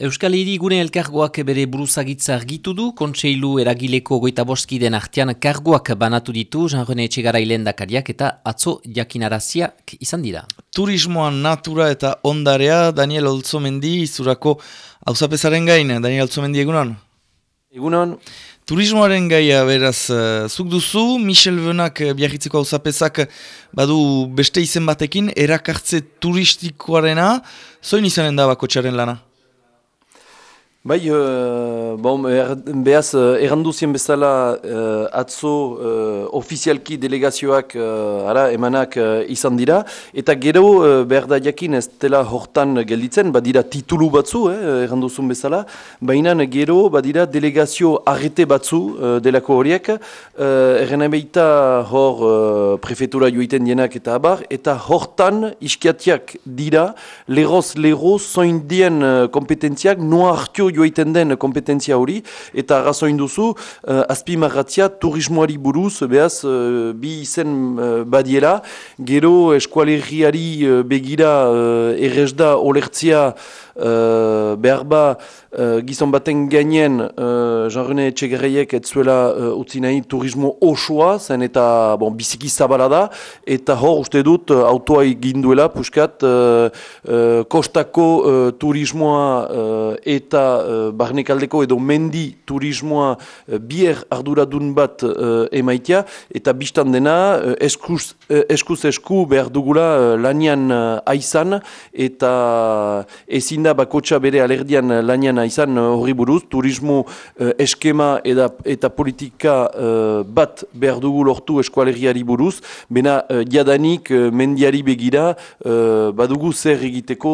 Euskal Herri elkargoak bere buruzagitza argitu du, kontseilu eragileko goita boskiden artean kargoak banatu ditu, Jean-René Etxegara dakariak eta atzo jakinaraziak izan dira. Turismoan natura eta ondarea, Daniel Olzomendi, izurako hausapesaren gain, Daniel Olzomendi egunon? Egunon. Turismoaren gaia beraz, uh, zuk duzu, Michel Benak uh, biarritzeko hausapezak badu beste izen batekin, erakartze turistikoarena, zoin izanen da bako lana? Bai, uh, bon, er, behaz, uh, erranduzien bezala uh, atzo uh, ofizialki delegazioak uh, ara, emanak uh, izan dira, eta gero uh, behar da jakin ez dela hortan gelditzen, badira titulu batzu, eh, erranduzun bezala, baina gero badira delegazio arrete batzu uh, delako horiek, uh, erren hor uh, prefetura joiten dienak eta abar, eta hortan iskiatiak dira, leroz, leroz, zoindien uh, kompetentziak, noa hartio joiten den kompetentzia hori, eta razoin duzu, uh, azpimarratzia turismoari buruz, behaz, uh, bi izen uh, badiela, gero eskualerriari uh, begira uh, errezda olertzia uh, behar ba uh, gizon baten gainen uh, Jean-René Etxegerreiek ez zuela uh, utzi nahi turismo osoa, zen eta bon, biziki zabala da, eta hor uste dut uh, autoa ginduela, puskat, uh, uh, kostako uh, turismoa uh, eta uh, barnekaldeko edo mendi turismoa uh, bier arduradun bat uh, emaitia, eta biztan dena uh, eskuz, uh, eskuz esku behar dugula uh, lanian uh, aizan, eta ezin da bakotxa bere alerdian lanian izan uh, horri buruz, turismo uh, eskema eta, eta politika uh, bat behar dugu lortu eskualeriari buruz, bena uh, jadanik mendiari begira badugu zer egiteko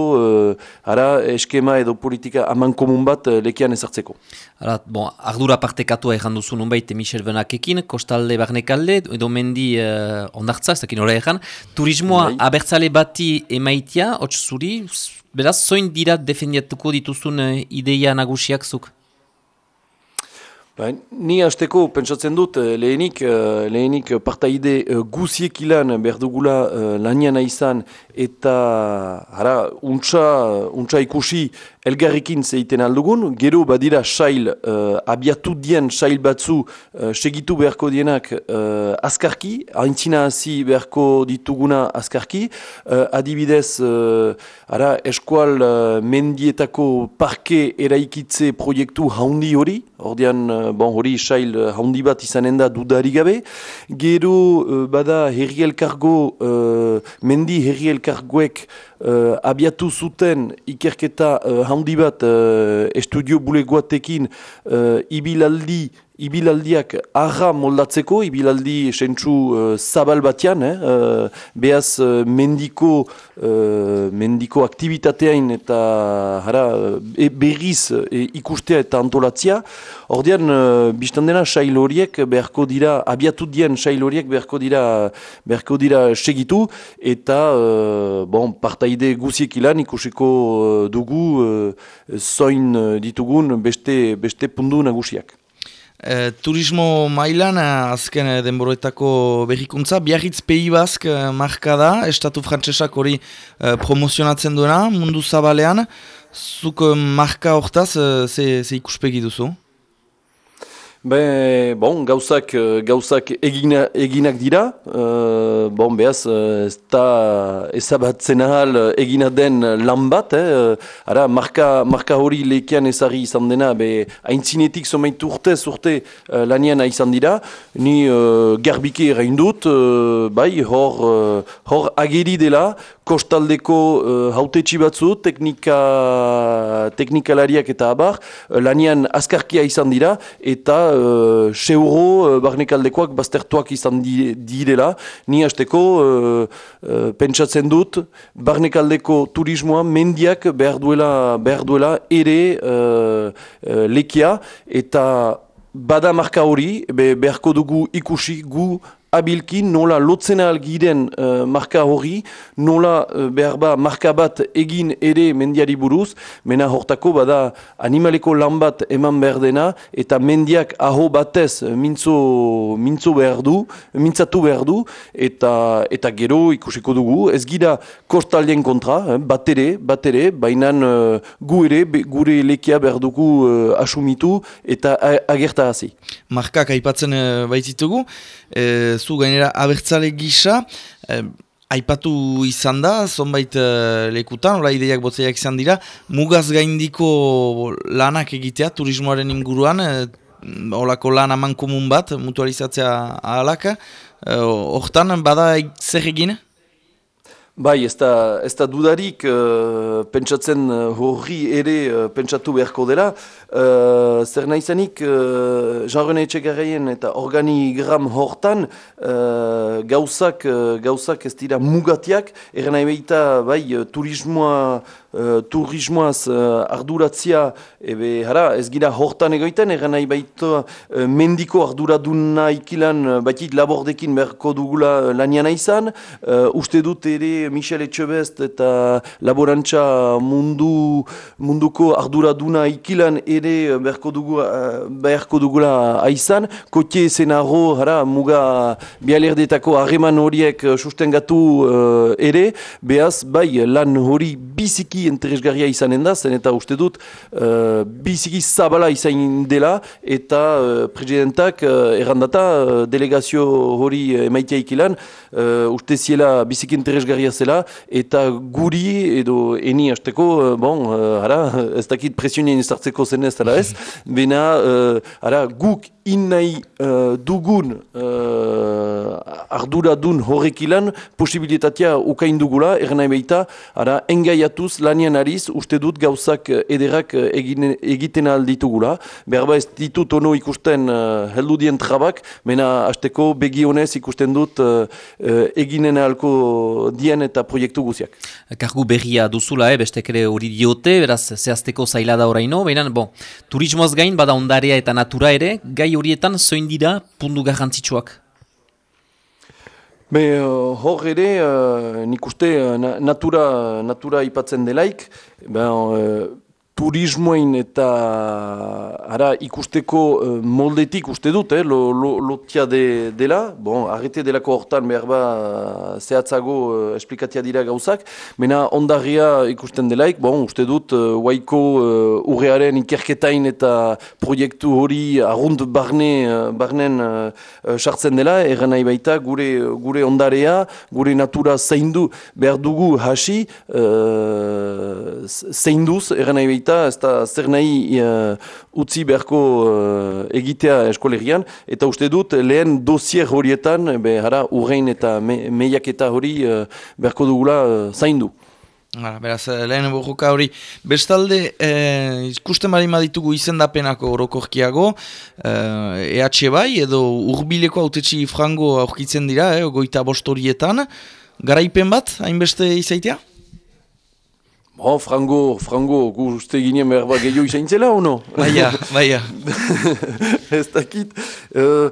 ara eskema edo politika aman komun bat lekian ezartzeko. Ara, bon, ardura partekatua egin duzu nunbait Michel Benakekin, kostalde barnekalde, edo mendi uh, ondartza, ez dakin horrean, turismoa bai. abertzale bati emaitia, hotz zuri, Beraz, zoin dira defendiatuko dituzun uh, ideia nagusiak zuk? Ba, ni hasteko pentsatzen dut eh, lehenik, uh, lehenik partaide uh, guziek ilan berdugula lanian izan eta ara, untsa, untsa ikusi elgarrikin zeiten aldugun, gero badira sail, uh, abiatu dien sail batzu uh, segitu beharko dienak uh, askarki, haintzina hasi beharko dituguna askarki, uh, adibidez uh, ara, eskual uh, mendietako parke eraikitze proiektu haundi hori, ordean uh, bon, hori sail haundi bat izanen da dudari gabe, gero uh, bada herri elkargo, uh, mendi herri elkargoek uh, abiatu zuten ikerketa uh, handi bat uh, estudio bulegoatekin uh, ibilaldi ibilaldiak arra moldatzeko, ibilaldi sentzu uh, zabal batean, eh? uh, behaz uh, mendiko, uh, mendiko aktivitateain eta hara, e, berriz e, ikustea eta antolatzia. Ordean, uh, biztan dena, sail horiek beharko dira, abiatu dien sail horiek beharko dira, beharko dira segitu, eta uh, bon, partaide guziek ilan ikusiko uh, dugu uh, zoin ditugun beste, beste pundu nagusiak. E, turismo mailan, eh, azken eh, denboroetako berrikuntza, biarritz pehi bazk marka da, estatu frantsesak hori promozionatzen duena, mundu zabalean, zuk marka hortaz, ze, ze ikuspegi duzu? Be, bon, gauzak, eh, gauzak egina, eginak dira, uh, bon, behaz, ez da ezabatzen ahal egina den lan bat, eh? ara, marka, marka hori lekian ezari izan dena, be, haintzinetik somaitu urte, urte lanian izan dira, ni uh, garbike dut, uh, bai, hor, hor ageri dela, kostaldeko uh, hautetxi batzu, teknika, teknikalariak eta abar, lanian azkarkia izan dira, eta uh, seuro uh, barnekaldekoak baztertuak izan di, direla, ni hasteko uh, uh, pentsatzen dut, barnekaldeko turismoa mendiak behar duela, behar duela ere uh, uh, lekia, eta bada marka hori, be, beharko dugu ikusi gu abilki nola lotzen algiren uh, marka hori, nola uh, behar ba marka bat egin ere mendiari buruz, mena hortako bada animaleko lan bat eman behar dena, eta mendiak aho batez mintzo, mintzo behar du, mintzatu behar du, eta, eta gero ikusiko dugu, ez gira kostalien kontra, eh, bat ere, bat ere, baina uh, gu ere, gure lekia behar dugu uh, asumitu, eta agerta hazi. Markak aipatzen uh, baititugu, e, zu gainera abertzale gisa, e, aipatu izan da, zonbait e, lekutan, ora ideiak botzeiak izan dira, mugaz gaindiko lanak egitea turismoaren inguruan, e, olako lan aman komun bat, mutualizatzea ahalaka, hortan bada zer egine? Bai, ez da, ez da dudarik uh, pentsatzen uh, horri ere uh, pentsatu beharko dela. Uh, zer nahi zanik, uh, Jean-René Etxegarreien eta organigram hortan uh, gauzak, uh, gauzak ez dira mugatiak, eren nahi behita bai, turismoa uh, turismoaz uh, arduratzia, ebe, hara, ez gira hortan egoiten, egan nahi baita uh, mendiko arduraduna ikilan, uh, batit labordekin berko dugula lanian izan, uh, uste dut ere Michel Etxebest eta laborantza mundu, munduko arduraduna ikilan ere berko, dugu, uh, berko dugula aizan, kote zenaro, hara, muga bialerdetako harreman horiek sustengatu uh, ere, behaz, bai, lan hori biziki interesgarria izanen da, zen eta uste dut uh, biziki zabala izan dela eta uh, presidentak uh, errandata uh, delegazio hori emaitea ikilan uh, uste ziela biziki interesgarria zela eta guri edo eni hasteko, uh, bon, uh, ara, ez dakit presionien izartzeko zen ez dela ez, bena uh, ara, guk innai uh, dugun uh, arduradun horrek ilan posibilitatea ukain dugula, ernaim baita, ara, engaiatuz lanian ariz, uste dut gauzak ederak egine, egiten alditugula. Berba ez ditut ono ikusten uh, heldu dien trabak, mena hasteko begionez ikusten dut uh, eginen alko dien eta proiektu guziak. Kargu berria duzula, eh, bestek ere hori diote, beraz zehazteko zaila da oraino, behinan, bon, turismoaz gain, bada ondarea eta natura ere, gai horietan zoin dira pundu garrantzitsuak? Be, uh, hor ere, uh, nik uste uh, natura, natura ipatzen delaik, ben, uh, turismoin eta ara ikusteko uh, moldetik uste dut, eh, lo, lo, lotia de, dela, bon, arrete delako hortan behar ba zehatzago uh, esplikatia dira gauzak, mena ondarria ikusten delaik, bon, uste dut, uh, waiko uh, urrearen ikerketain eta proiektu hori arrunt barne, uh, barnen sartzen uh, dela, erren nahi baita gure, gure ondarea, gure natura zeindu behar dugu hasi, uh, zeinduz, erren nahi baita, ez da zer nahi uh, utzi beharko uh, egitea eskolegian, eta uste dut lehen dosier horietan, be, hara, urrein eta me, meiak eta hori uh, beharko dugula uh, zaindu. Hala, beraz, lehen borroka hori. Bestalde, eh, ikusten bari maditugu izendapenako orokorkiago, eh, EH bai, edo urbileko autetxi frango aurkitzen dira, eh, goita bostorietan. Garaipen bat, hainbeste izaitea? Bon, frango, frango, gu uste ginen behar bat gehiago izan zela, ono? Baia, baia. Ez dakit. Uh,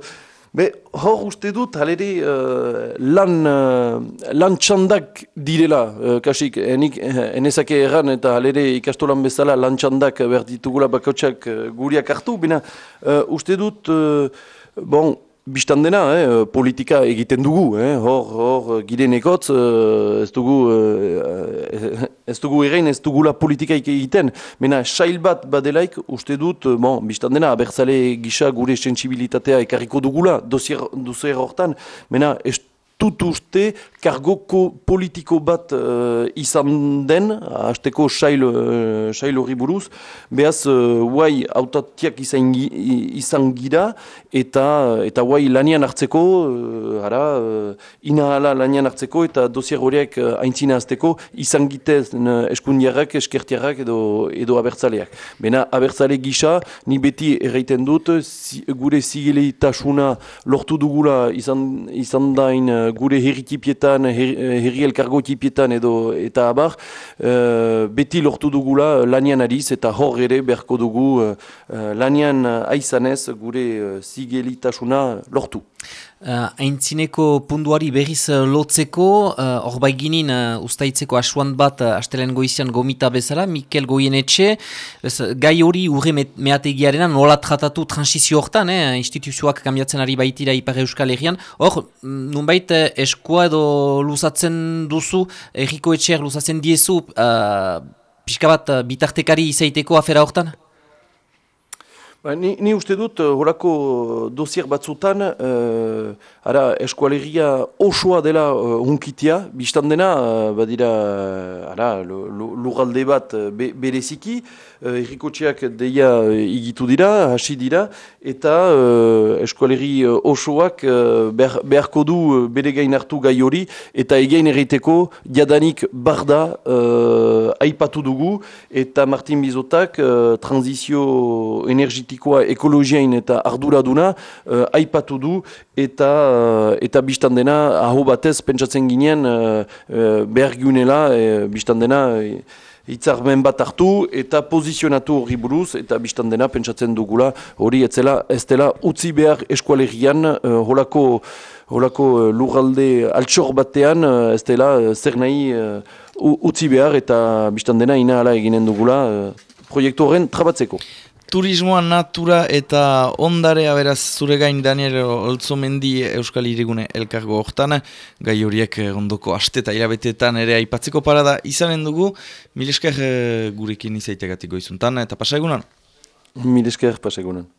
be, hor uste dut, halere, uh, lan, uh, lan txandak direla, uh, kasik, enik, enezake erran eta halere ikastolan bezala lan txandak behar ditugula bakotxak uh, guriak hartu, bina uh, uste dut, uh, bon, Bistan dena, eh, politika egiten dugu, eh, hor, hor, gire nekotz, eh, ez dugu, eh, ez dugu egin, ez dugula politika egiten. Mena, sail bat badelaik, uste dut, bon, bistan dena, abertzale gisa gure sensibilitatea ekarriko dugula, dosier, dosier hortan, mena, ez dut uste kargoko politiko bat uh, izan den, hasteko sail, uh, hori buruz, behaz, uh, guai autatiak izan, izan gira, eta eta guai lanian hartzeko, uh, ara, uh, inahala lanian hartzeko, eta dosier horiek uh, aintzina azteko, izan gitez uh, eskundiarrak, eskertiarrak edo, edo abertzaleak. Bena, abertzale gisa, ni beti erraiten dut, gure zigeletasuna lortu dugula izan, izan dain gure herritipietan, herri elkargo tipietan edo eta abar, uh, beti lortu dugula lanian ariz eta hor ere berko dugu uh, lanian aizanez gure zigelitasuna lortu. Uh, Aintzineko punduari berriz uh, lotzeko, uh, baiginin uh, ustaitzeko asuan bat uh, astelen goizian gomita bezala, Mikel Goienetxe, gai hori urre meategiarena nola tratatu transizio hortan, eh, instituzioak kambiatzen ari baitira Ipar Euskal Herrian, hor, mm, nunbait uh, eskoa edo luzatzen duzu, erriko etxeak luzatzen diezu, uh, pixka bat bitartekari izaiteko afera hortan? Ba, ni, ni uste dut, uh, horako dosier batzutan, uh, ara, eskualegia osoa dela uh, hunkitia, biztan dena, uh, badira, ara, lugalde bat be, bereziki, uh, errikotxeak deia igitu dira, hasi dira, eta uh, eskualegi osoak uh, beharko du bere gain hartu gai hori, eta egein erriteko jadanik barda uh, aipatu dugu, eta Martin Bizotak uh, transizio energitiko politikoa ekologiain eta arduraduna uh, aipatu du eta uh, eta biztan dena aho batez pentsatzen ginen uh, uh, behar giunela uh, biztan dena uh, bat hartu eta pozizionatu hori buruz eta biztan dena pentsatzen dugula hori etzela ez dela utzi behar eskualerian uh, holako, holako uh, lurralde altxor batean uh, ez dela uh, zer nahi uh, utzi behar eta biztan dena ina ala eginen dugula uh, proiektu horren trabatzeko. Turismoa, natura eta ondarea beraz zure gain Daniel Olzomendi Euskal Irigune elkargo hortan, gai horiek eh, ondoko aste eta irabetetan ere aipatzeko parada izanen dugu, milesker eh, gurekin izaitegatik goizuntan eta pasagunan? Milesker pasagunan.